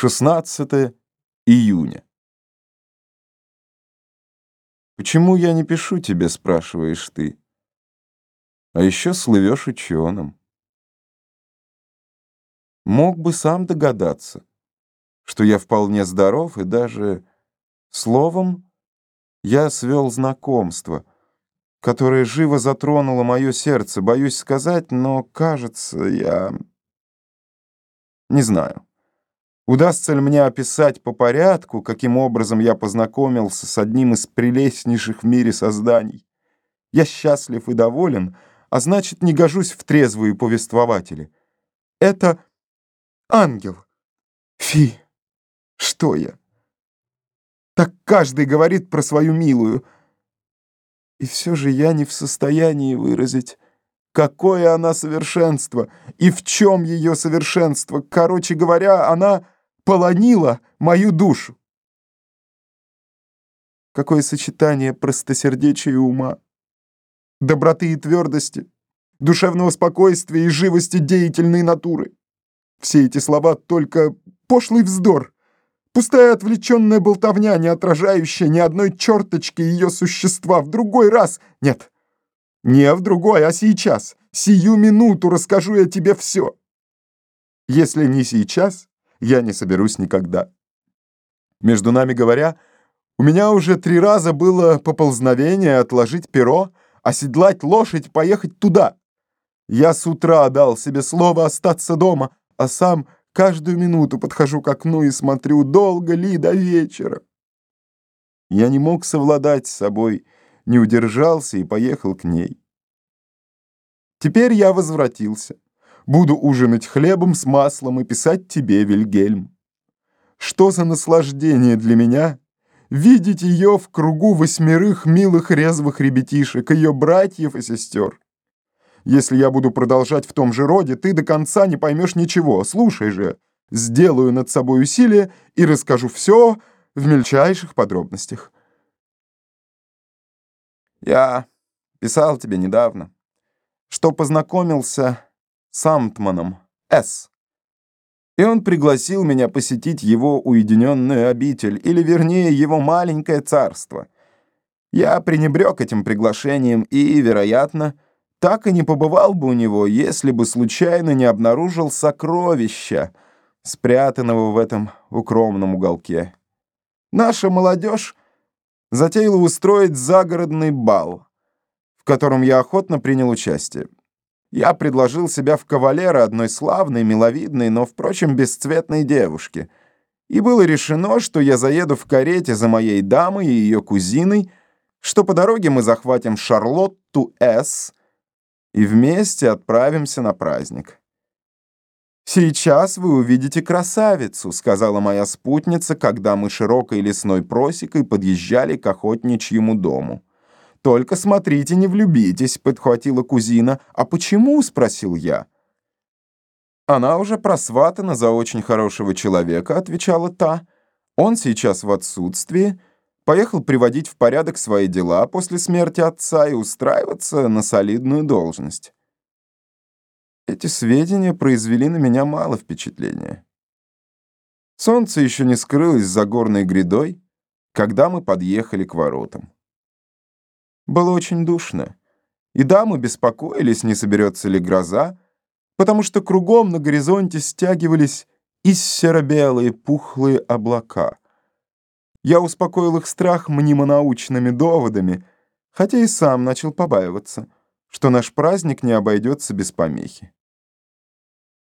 16 июня. «Почему я не пишу тебе?» — спрашиваешь ты. А еще слывешь ученым. Мог бы сам догадаться, что я вполне здоров, и даже словом я свел знакомство, которое живо затронуло мое сердце. Боюсь сказать, но, кажется, я... Не знаю. Удастся ли мне описать по порядку, каким образом я познакомился с одним из прелестнейших в мире созданий? Я счастлив и доволен, а значит, не гожусь в трезвые повествователи. Это ангел. Фи, что я? Так каждый говорит про свою милую. И все же я не в состоянии выразить, какое она совершенство и в чем ее совершенство. Короче говоря, она полонила мою душу. Какое сочетание простосердечия и ума, доброты и твердости, душевного спокойствия и живости деятельной натуры. Все эти слова только пошлый вздор, пустая отвлеченная болтовня, не отражающая ни одной черточки ее существа. В другой раз... Нет, не в другой, а сейчас. Сию минуту расскажу я тебе все. Если не сейчас, я не соберусь никогда. Между нами говоря, у меня уже три раза было поползновение отложить перо, оседлать лошадь, поехать туда. Я с утра дал себе слово остаться дома, а сам каждую минуту подхожу к окну и смотрю, долго ли до вечера. Я не мог совладать с собой, не удержался и поехал к ней. Теперь я возвратился. Буду ужинать хлебом с маслом и писать тебе, Вильгельм. Что за наслаждение для меня видеть ее в кругу восьмерых милых резвых ребятишек, ее братьев и сестер. Если я буду продолжать в том же роде, ты до конца не поймешь ничего. Слушай же, сделаю над собой усилие и расскажу все в мельчайших подробностях. Я писал тебе недавно, что познакомился с Амтманом С. И он пригласил меня посетить его уединенную обитель, или, вернее, его маленькое царство. Я пренебрег этим приглашением и, вероятно, так и не побывал бы у него, если бы случайно не обнаружил сокровища, спрятанного в этом укромном уголке. Наша молодежь затеяла устроить загородный бал, в котором я охотно принял участие. Я предложил себя в кавалера одной славной, миловидной, но, впрочем, бесцветной девушки. И было решено, что я заеду в карете за моей дамой и ее кузиной, что по дороге мы захватим Шарлотту С. и вместе отправимся на праздник. «Сейчас вы увидите красавицу», — сказала моя спутница, когда мы широкой лесной просекой подъезжали к охотничьему дому. «Только смотрите, не влюбитесь», — подхватила кузина. «А почему?» — спросил я. «Она уже просватана за очень хорошего человека», — отвечала та. «Он сейчас в отсутствии, поехал приводить в порядок свои дела после смерти отца и устраиваться на солидную должность». Эти сведения произвели на меня мало впечатления. Солнце еще не скрылось за горной грядой, когда мы подъехали к воротам. Было очень душно, и дамы беспокоились, не соберется ли гроза, потому что кругом на горизонте стягивались серо-белые пухлые облака. Я успокоил их страх мнимо-научными доводами, хотя и сам начал побаиваться, что наш праздник не обойдется без помехи.